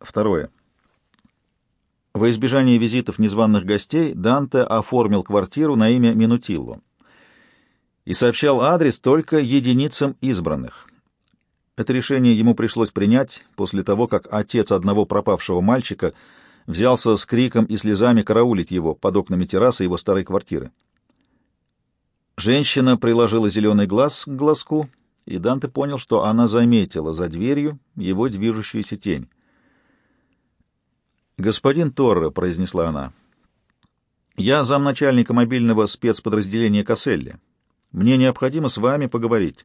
Второе. Во избежание визитов незваных гостей Данте оформил квартиру на имя Минутилло и сообщал адрес только единицам избранных. Это решение ему пришлось принять после того, как отец одного пропавшего мальчика взялся с криком и слезами караулить его под окнами террасы его старой квартиры. Женщина приложила зеленый глаз к глазку, и Данте понял, что она заметила за дверью его движущуюся тень. «Господин Торре», — произнесла она, — «я замначальника мобильного спецподразделения Касселли. Мне необходимо с вами поговорить».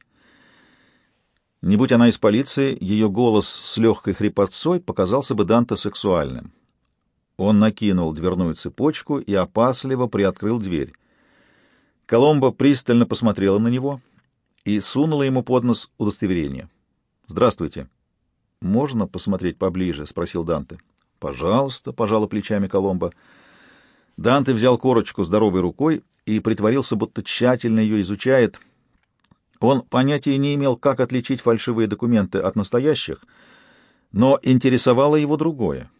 Не будь она из полиции, ее голос с легкой хрипотцой показался бы Данте сексуальным. Он накинул дверную цепочку и опасливо приоткрыл дверь. Коломбо пристально посмотрела на него и сунула ему под нос удостоверение. «Здравствуйте». «Можно посмотреть поближе?» — спросил Данте. «Пожалуйста», — пожала плечами Коломбо. Данте взял корочку здоровой рукой и притворился, будто тщательно ее изучает. Он понятия не имел, как отличить фальшивые документы от настоящих, но интересовало его другое.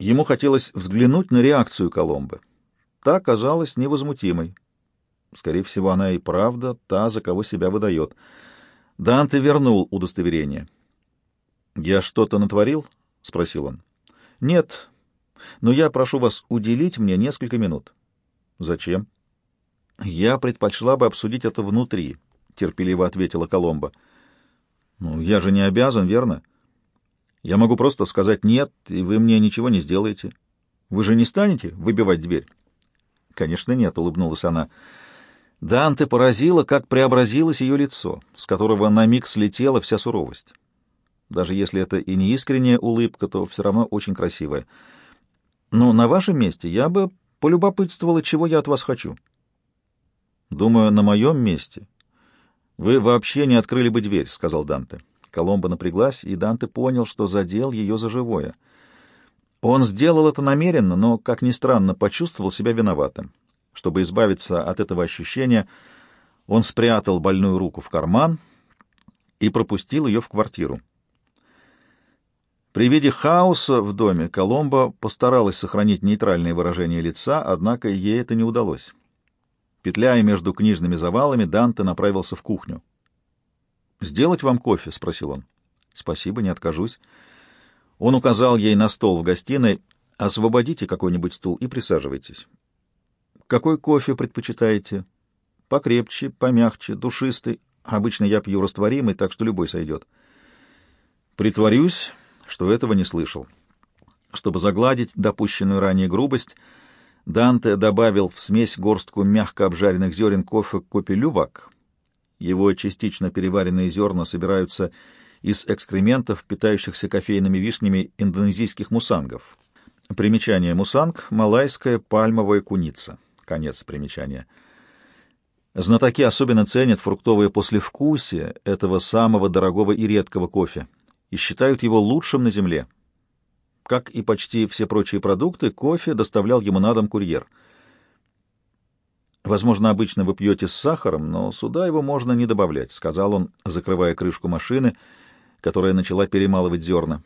Ему хотелось взглянуть на реакцию Коломбы. Та казалась невозмутимой. Скорее всего, она и правда та, за кого себя выдает. Данте вернул удостоверение. «Я что-то натворил?» — спросил он. Нет, но я прошу вас уделить мне несколько минут. Зачем? Я предпочла бы обсудить это внутри, терпеливо ответила Коломба. Ну, я же не обязан, верно? Я могу просто сказать «нет», и вы мне ничего не сделаете. Вы же не станете выбивать дверь? Конечно, нет, улыбнулась она. Данте поразило, как преобразилось ее лицо, с которого на миг слетела вся суровость. Даже если это и не искренняя улыбка, то все равно очень красивая. Но на вашем месте я бы полюбопытствовала, чего я от вас хочу. Думаю, на моем месте вы вообще не открыли бы дверь, — сказал Данте. Коломба напряглась, и Данте понял, что задел ее за живое. Он сделал это намеренно, но, как ни странно, почувствовал себя виноватым. Чтобы избавиться от этого ощущения, он спрятал больную руку в карман и пропустил ее в квартиру. При виде хаоса в доме Коломбо постаралась сохранить нейтральное выражение лица, однако ей это не удалось. Петляя между книжными завалами, Данте направился в кухню. «Сделать вам кофе?» — спросил он. «Спасибо, не откажусь». Он указал ей на стол в гостиной. «Освободите какой-нибудь стул и присаживайтесь». «Какой кофе предпочитаете?» «Покрепче, помягче, душистый. Обычно я пью растворимый, так что любой сойдет». «Притворюсь, что этого не слышал. Чтобы загладить допущенную ранее грубость, Данте добавил в смесь горстку мягко обжаренных зерен кофе копелювак. Его частично переваренные зерна собираются из экскрементов, питающихся кофейными вишнями индонезийских мусангов. Примечание мусанг — малайская пальмовая куница. Конец примечания. Знатоки особенно ценят фруктовое послевкусие этого самого дорогого и редкого кофе и считают его лучшим на земле. Как и почти все прочие продукты, кофе доставлял ему на дом курьер. «Возможно, обычно вы пьете с сахаром, но сюда его можно не добавлять», — сказал он, закрывая крышку машины, которая начала перемалывать зерна.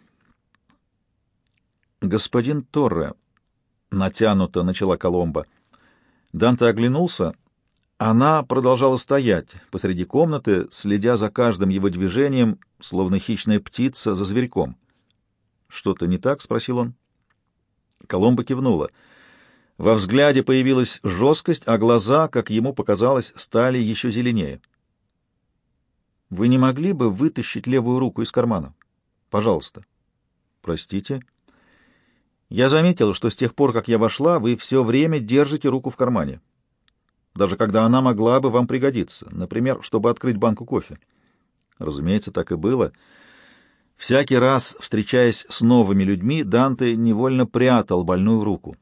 «Господин Торре», — натянуто начала Коломба. Данте оглянулся — она продолжала стоять посреди комнаты, следя за каждым его движением, словно хищная птица за зверьком. «Что-то не так?» — спросил он. Коломба кивнула. Во взгляде появилась жесткость, а глаза, как ему показалось, стали еще зеленее. «Вы не могли бы вытащить левую руку из кармана? Пожалуйста». «Простите?» «Я заметила, что с тех пор, как я вошла, вы все время держите руку в кармане даже когда она могла бы вам пригодиться, например, чтобы открыть банку кофе. Разумеется, так и было. Всякий раз, встречаясь с новыми людьми, Данте невольно прятал больную руку.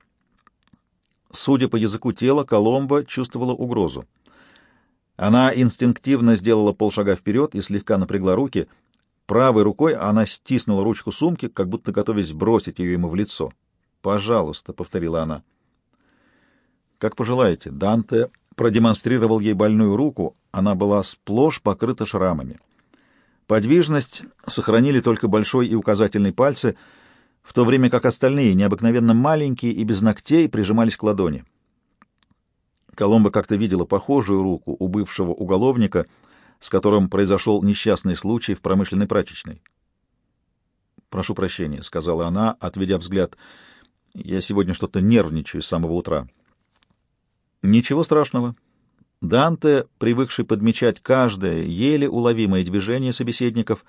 Судя по языку тела, Коломбо чувствовала угрозу. Она инстинктивно сделала полшага вперед и слегка напрягла руки. Правой рукой она стиснула ручку сумки, как будто готовясь бросить ее ему в лицо. «Пожалуйста», — повторила она. «Как пожелаете». Данте продемонстрировал ей больную руку, она была сплошь покрыта шрамами. Подвижность сохранили только большой и указательный пальцы, в то время как остальные, необыкновенно маленькие и без ногтей, прижимались к ладони. Коломба как-то видела похожую руку у бывшего уголовника, с которым произошел несчастный случай в промышленной прачечной. «Прошу прощения», — сказала она, отведя взгляд. «Я сегодня что-то нервничаю с самого утра». «Ничего страшного». Данте, привыкший подмечать каждое еле уловимое движение собеседников,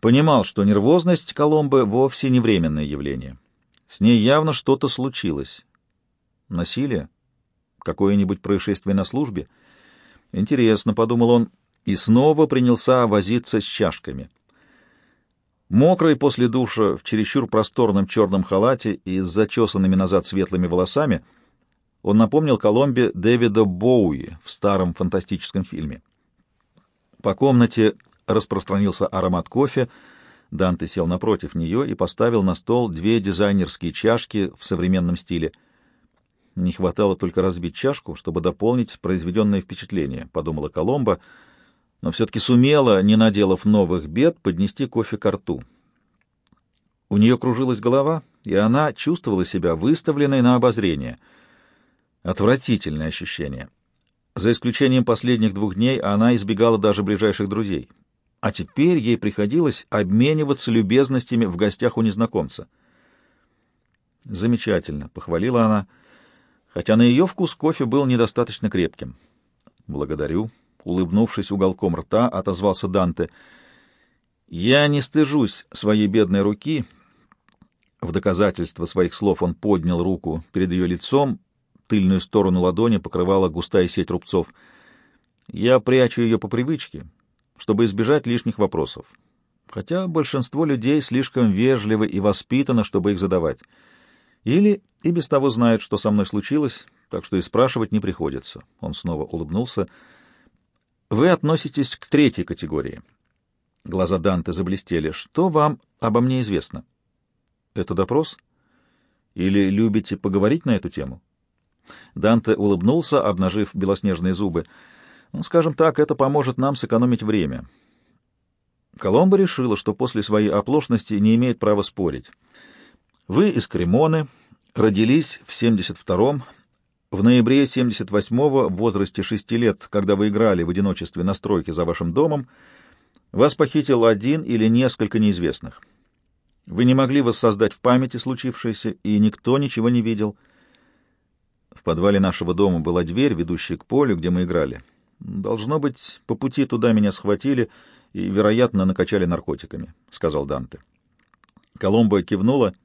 понимал, что нервозность Коломбы вовсе не временное явление. С ней явно что-то случилось. Насилие? Какое-нибудь происшествие на службе? Интересно, — подумал он, и снова принялся возиться с чашками. Мокрый после душа, в чересчур просторном черном халате и с зачесанными назад светлыми волосами, он напомнил Коломбе Дэвида Боуи в старом фантастическом фильме. По комнате распространился аромат кофе, Данте сел напротив нее и поставил на стол две дизайнерские чашки в современном стиле — не хватало только разбить чашку, чтобы дополнить произведенное впечатление, — подумала Коломба, но все-таки сумела, не наделав новых бед, поднести кофе к рту. У нее кружилась голова, и она чувствовала себя выставленной на обозрение. Отвратительное ощущение. За исключением последних двух дней она избегала даже ближайших друзей. А теперь ей приходилось обмениваться любезностями в гостях у незнакомца. «Замечательно», — похвалила она, — хотя на ее вкус кофе был недостаточно крепким. «Благодарю», — улыбнувшись уголком рта, отозвался Данте. «Я не стыжусь своей бедной руки». В доказательство своих слов он поднял руку перед ее лицом, тыльную сторону ладони покрывала густая сеть рубцов. «Я прячу ее по привычке, чтобы избежать лишних вопросов, хотя большинство людей слишком вежливы и воспитаны, чтобы их задавать». Или и без того знает, что со мной случилось, так что и спрашивать не приходится. Он снова улыбнулся. Вы относитесь к третьей категории. Глаза Данте заблестели. Что вам обо мне известно? Это допрос? Или любите поговорить на эту тему? Данте улыбнулся, обнажив белоснежные зубы. Ну, скажем так, это поможет нам сэкономить время. Коломбо решила, что после своей оплошности не имеет права спорить. Вы из Кремоны, родились в 72-м, в ноябре 78-го, в возрасте 6 лет, когда вы играли в одиночестве на стройке за вашим домом, вас похитил один или несколько неизвестных. Вы не могли воссоздать в памяти случившееся, и никто ничего не видел. Подвале нашего дома была дверь, ведущая к полю, где мы играли. Должно быть, по пути туда меня схватили и, вероятно, накачали наркотиками, — сказал Данте. Коломбо кивнула —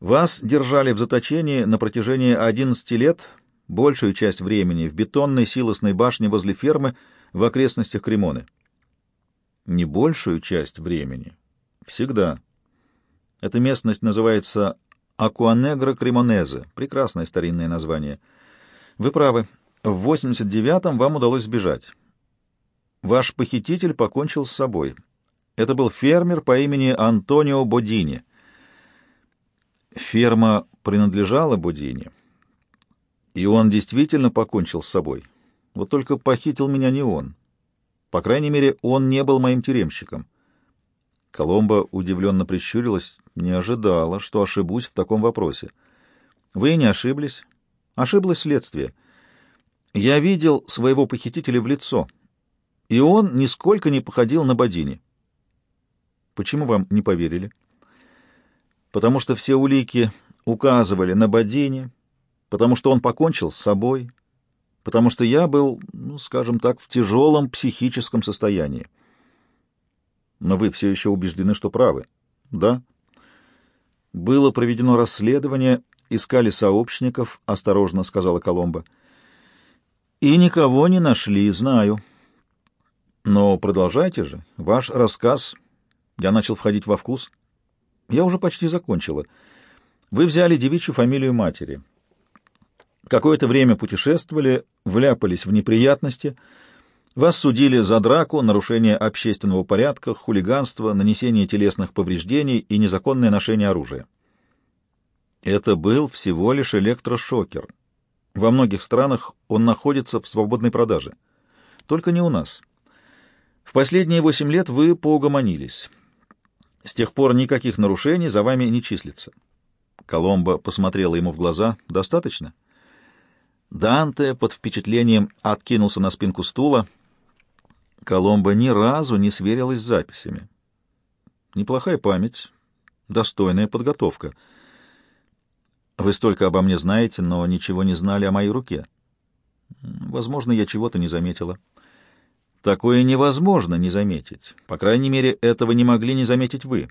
вас держали в заточении на протяжении 11 лет, большую часть времени в бетонной силосной башне возле фермы в окрестностях Кремоны. Не большую часть времени. Всегда. Эта местность называется Акуанегро Кремонезе. Прекрасное старинное название. Вы правы. В 89-м вам удалось сбежать. Ваш похититель покончил с собой. Это был фермер по имени Антонио Бодини — Ферма принадлежала Будине, и он действительно покончил с собой. Вот только похитил меня не он. По крайней мере, он не был моим тюремщиком. Коломба удивленно прищурилась, не ожидала, что ошибусь в таком вопросе. Вы не ошиблись. Ошиблось следствие. Я видел своего похитителя в лицо, и он нисколько не походил на Бодини. Почему вам не поверили? — потому что все улики указывали на Бодини, потому что он покончил с собой, потому что я был, ну, скажем так, в тяжелом психическом состоянии. Но вы все еще убеждены, что правы. Да? Было проведено расследование, искали сообщников, осторожно сказала Коломба. И никого не нашли, знаю. Но продолжайте же. Ваш рассказ... Я начал входить во вкус. Я уже почти закончила. Вы взяли девичью фамилию матери. Какое-то время путешествовали, вляпались в неприятности. Вас судили за драку, нарушение общественного порядка, хулиганство, нанесение телесных повреждений и незаконное ношение оружия. Это был всего лишь электрошокер. Во многих странах он находится в свободной продаже. Только не у нас. В последние восемь лет вы поугомонились С тех пор никаких нарушений за вами не числится. Коломбо посмотрела ему в глаза. «Достаточно?» Данте под впечатлением откинулся на спинку стула. Коломбо ни разу не сверилась с записями. Неплохая память, достойная подготовка. Вы столько обо мне знаете, но ничего не знали о моей руке. Возможно, я чего-то не заметила. Такое невозможно не заметить. По крайней мере, этого не могли не заметить вы.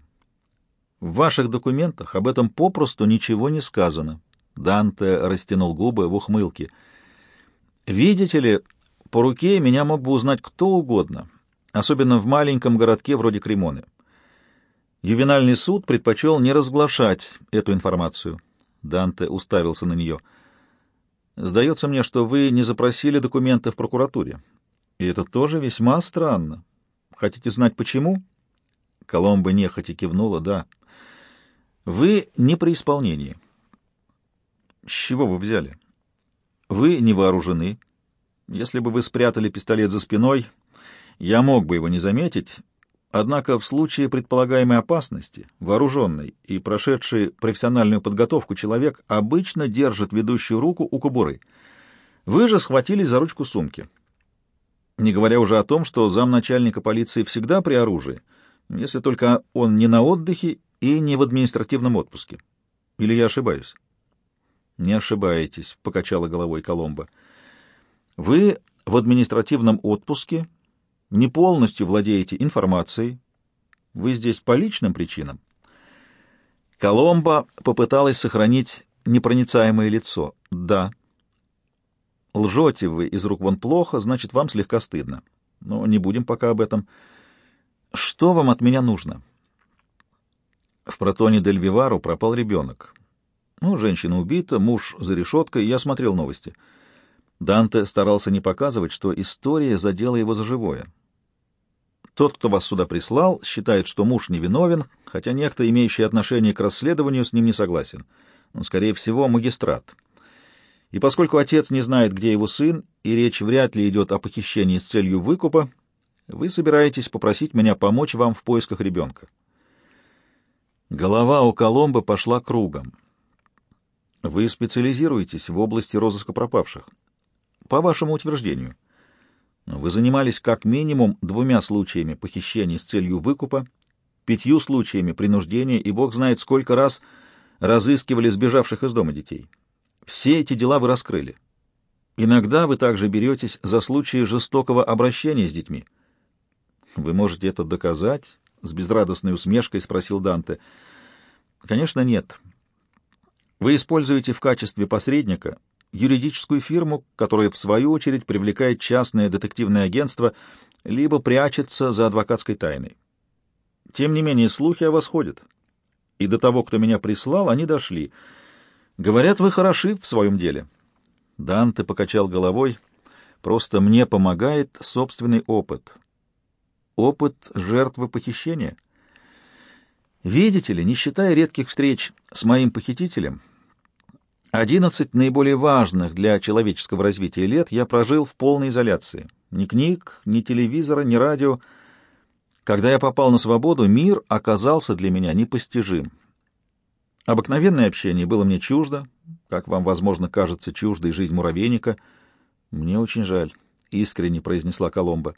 В ваших документах об этом попросту ничего не сказано. Данте растянул губы в ухмылке. Видите ли, по руке меня мог бы узнать кто угодно, особенно в маленьком городке вроде Кремоны. Ювенальный суд предпочел не разглашать эту информацию. Данте уставился на нее. «Сдается мне, что вы не запросили документы в прокуратуре. И это тоже весьма странно. Хотите знать, почему?» Коломбо нехотя кивнула. «Да. Вы не при исполнении. С чего вы взяли? Вы не вооружены. Если бы вы спрятали пистолет за спиной, я мог бы его не заметить. Однако в случае предполагаемой опасности, вооруженный и прошедший профессиональную подготовку человек обычно держит ведущую руку у кобуры. Вы же схватились за ручку сумки. Не говоря уже о том, что замначальника полиции всегда при оружии, если только он не на отдыхе и не в административном отпуске. Или я ошибаюсь? Не ошибаетесь, покачала головой Коломбо. Вы в административном отпуске не полностью владеете информацией. Вы здесь по личным причинам. Коломбо попыталась сохранить непроницаемое лицо. Да. Лжете вы из рук вон плохо, значит, вам слегка стыдно. Но не будем пока об этом. Что вам от меня нужно? В протоне Дель Вивару пропал ребенок. Ну, женщина убита, муж за решеткой, я смотрел новости. Данте старался не показывать, что история задела его за живое. Тот, кто вас сюда прислал, считает, что муж невиновен, хотя некто, имеющий отношение к расследованию, с ним не согласен. Он, скорее всего, магистрат. И поскольку отец не знает, где его сын, и речь вряд ли идет о похищении с целью выкупа, вы собираетесь попросить меня помочь вам в поисках ребенка. Голова у Коломбо пошла кругом. Вы специализируетесь в области розыска пропавших. По вашему утверждению. Вы занимались как минимум двумя случаями похищений с целью выкупа, пятью случаями принуждения и бог знает сколько раз разыскивали сбежавших из дома детей. Все эти дела вы раскрыли. Иногда вы также беретесь за случаи жестокого обращения с детьми. Вы можете это доказать, с безрадостной усмешкой спросил Данте. Конечно, нет. Вы используете в качестве посредника юридическую фирму, которая в свою очередь привлекает частное детективное агентство, либо прячется за адвокатской тайной. Тем не менее, слухи о вас ходят. И до того, кто меня прислал, они дошли. Говорят, вы хороши в своем деле. Данте покачал головой. Просто мне помогает собственный опыт опыт жертвы похищения. Видите ли, не считая редких встреч с моим похитителем, одиннадцать наиболее важных для человеческого развития лет я прожил в полной изоляции. Ни книг, ни телевизора, ни радио. Когда я попал на свободу, мир оказался для меня непостижим. Обыкновенное общение было мне чуждо, как вам, возможно, кажется чуждой жизнь муравейника. Мне очень жаль, — искренне произнесла Коломба.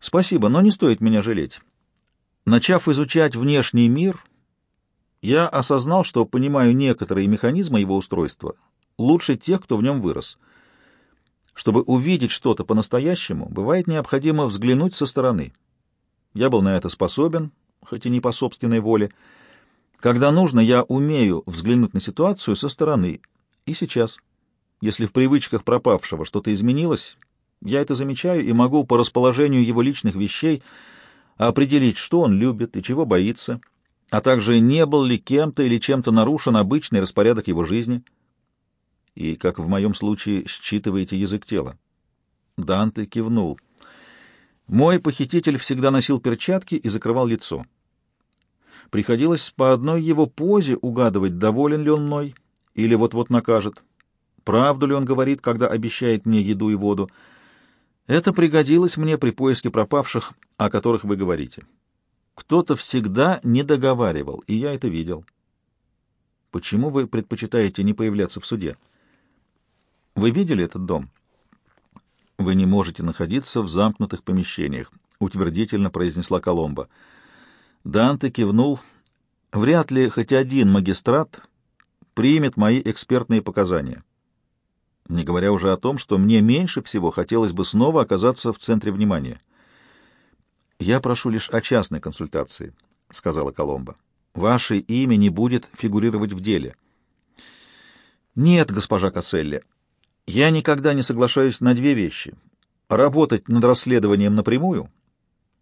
Спасибо, но не стоит меня жалеть. Начав изучать внешний мир, я осознал, что понимаю некоторые механизмы его устройства лучше тех, кто в нем вырос. Чтобы увидеть что-то по-настоящему, бывает необходимо взглянуть со стороны. Я был на это способен, хоть и не по собственной воле. Когда нужно, я умею взглянуть на ситуацию со стороны. И сейчас. Если в привычках пропавшего что-то изменилось, я это замечаю и могу по расположению его личных вещей определить, что он любит и чего боится, а также не был ли кем-то или чем-то нарушен обычный распорядок его жизни. И, как в моем случае, считываете язык тела. Данте кивнул. Мой похититель всегда носил перчатки и закрывал лицо. Приходилось по одной его позе угадывать, доволен ли он мной или вот-вот накажет. Правду ли он говорит, когда обещает мне еду и воду — это пригодилось мне при поиске пропавших, о которых вы говорите. Кто-то всегда не договаривал, и я это видел. Почему вы предпочитаете не появляться в суде? Вы видели этот дом? Вы не можете находиться в замкнутых помещениях, утвердительно произнесла Коломба. Данте кивнул. Вряд ли хоть один магистрат примет мои экспертные показания. Не говоря уже о том, что мне меньше всего хотелось бы снова оказаться в центре внимания. «Я прошу лишь о частной консультации», — сказала Коломба. «Ваше имя не будет фигурировать в деле». «Нет, госпожа Касселли, я никогда не соглашаюсь на две вещи — работать над расследованием напрямую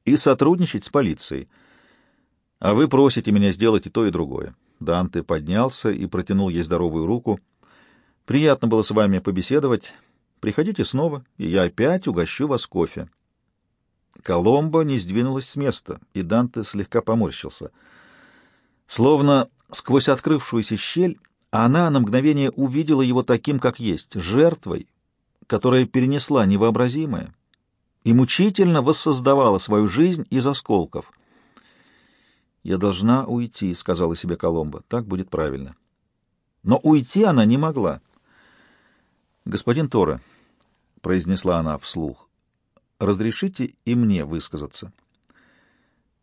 и сотрудничать с полицией. А вы просите меня сделать и то, и другое». Данте поднялся и протянул ей здоровую руку. «Приятно было с вами побеседовать. Приходите снова, и я опять угощу вас кофе». Коломбо не сдвинулась с места, и Данте слегка поморщился. Словно сквозь открывшуюся щель она на мгновение увидела его таким, как есть, жертвой, которая перенесла невообразимое и мучительно воссоздавала свою жизнь из осколков. «Я должна уйти», — сказала себе Коломбо. «Так будет правильно». Но уйти она не могла. «Господин Торе», — произнесла она вслух, разрешите и мне высказаться.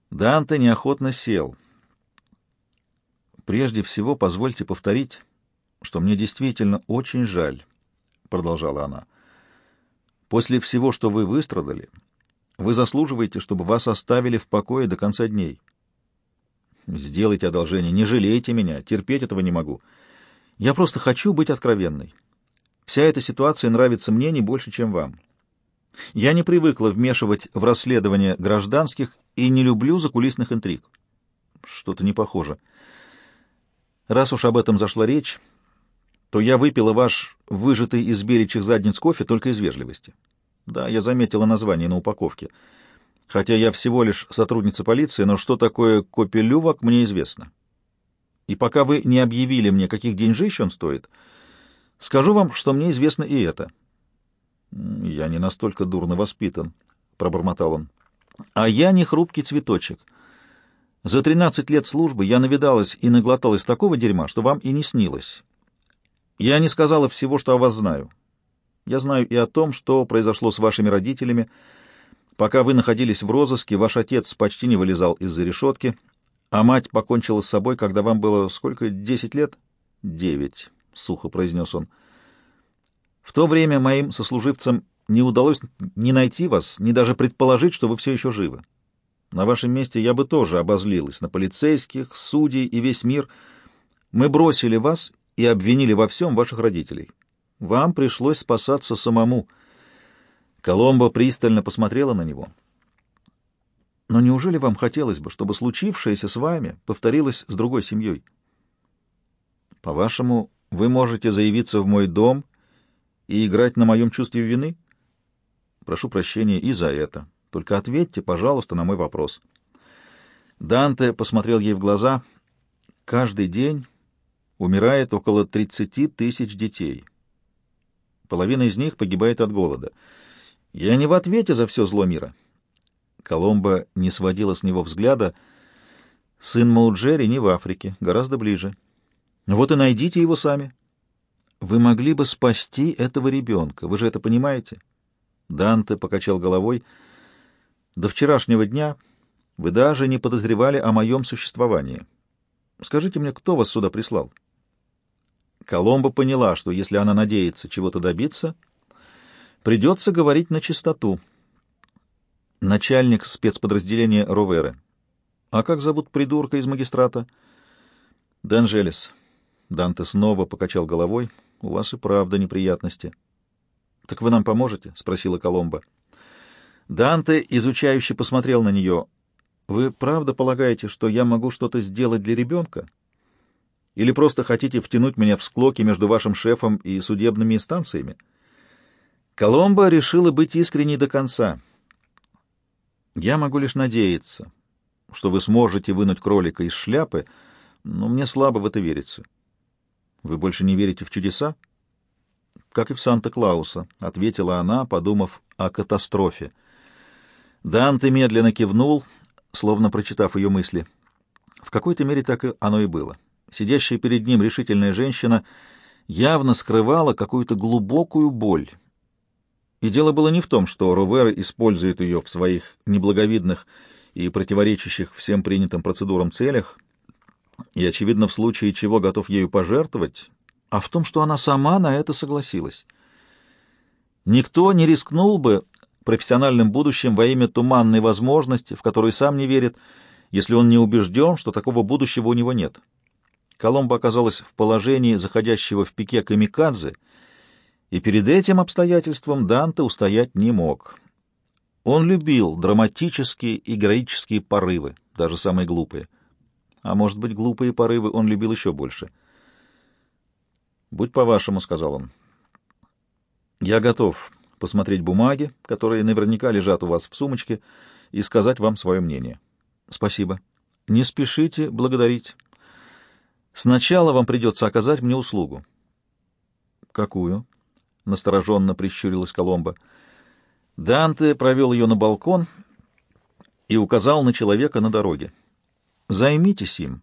Данте неохотно сел. Прежде всего, позвольте повторить, что мне действительно очень жаль, продолжала она. После всего, что вы выстрадали, вы заслуживаете, чтобы вас оставили в покое до конца дней. Сделайте одолжение, не жалейте меня, терпеть этого не могу. Я просто хочу быть откровенной. Вся эта ситуация нравится мне не больше, чем вам. Я не привыкла вмешивать в расследование гражданских и не люблю закулисных интриг. Что-то не похоже. Раз уж об этом зашла речь, то я выпила ваш выжатый из беречих задниц кофе только из вежливости. Да, я заметила название на упаковке. Хотя я всего лишь сотрудница полиции, но что такое копелювок, мне известно. И пока вы не объявили мне, каких деньжищ он стоит, скажу вам, что мне известно и это — «Я не настолько дурно воспитан», — пробормотал он. «А я не хрупкий цветочек. За тринадцать лет службы я навидалась и наглоталась такого дерьма, что вам и не снилось. Я не сказала всего, что о вас знаю. Я знаю и о том, что произошло с вашими родителями. Пока вы находились в розыске, ваш отец почти не вылезал из-за решетки, а мать покончила с собой, когда вам было сколько, десять лет?» «Девять», — сухо произнес он. В то время моим сослуживцам не удалось ни найти вас, ни даже предположить, что вы все еще живы. На вашем месте я бы тоже обозлилась на полицейских, судей и весь мир. Мы бросили вас и обвинили во всем ваших родителей. Вам пришлось спасаться самому. Коломбо пристально посмотрела на него. Но неужели вам хотелось бы, чтобы случившееся с вами повторилось с другой семьей? По-вашему, вы можете заявиться в мой дом и играть на моем чувстве вины? Прошу прощения и за это. Только ответьте, пожалуйста, на мой вопрос. Данте посмотрел ей в глаза. Каждый день умирает около 30 тысяч детей. Половина из них погибает от голода. Я не в ответе за все зло мира. Коломба не сводила с него взгляда. Сын Мауджери не в Африке, гораздо ближе. Вот и найдите его сами. Вы могли бы спасти этого ребенка, вы же это понимаете? Данте покачал головой. До вчерашнего дня вы даже не подозревали о моем существовании. Скажите мне, кто вас сюда прислал? Коломба поняла, что если она надеется чего-то добиться, придется говорить на чистоту. Начальник спецподразделения Роверы. А как зовут придурка из магистрата? Данжелес. Данте снова покачал головой. У вас и правда неприятности. — Так вы нам поможете? — спросила Коломба. Данте изучающе посмотрел на нее. — Вы правда полагаете, что я могу что-то сделать для ребенка? Или просто хотите втянуть меня в склоки между вашим шефом и судебными инстанциями? Коломба решила быть искренней до конца. Я могу лишь надеяться, что вы сможете вынуть кролика из шляпы, но мне слабо в это верится. Вы больше не верите в чудеса? Как и в Санта-Клауса, ответила она, подумав о катастрофе. Данте медленно кивнул. словно прочитав ее мысли. В какой-то мере так и оно и было. Сидящая перед ним решительная женщина явно скрывала какую-то глубокую боль. И дело было не в том, что Ровера использует ее в своих неблаговидных и противоречащих всем принятым процедурам целях, и, очевидно, в случае чего готов ею пожертвовать, а в том, что она сама на это согласилась. Никто не рискнул бы профессиональным будущим во имя туманной возможности, в которую сам не верит, если он не убежден, что такого будущего у него нет. Коломбо оказалась в положении заходящего в пике камикадзе, и перед этим обстоятельством Данте устоять не мог. Он любил драматические и героические порывы, даже самые глупые. А может быть, глупые порывы он любил еще больше. «Будь по-вашему», — сказал он. «Я готов посмотреть бумаги, которые наверняка лежат у вас в сумочке, и сказать вам свое мнение». «Спасибо. Не спешите благодарить. Сначала вам придется оказать мне услугу. Какую? Настороженно прищурилась Коломба. Данте провел ее на балкон и указал на человека на дороге. Займитесь им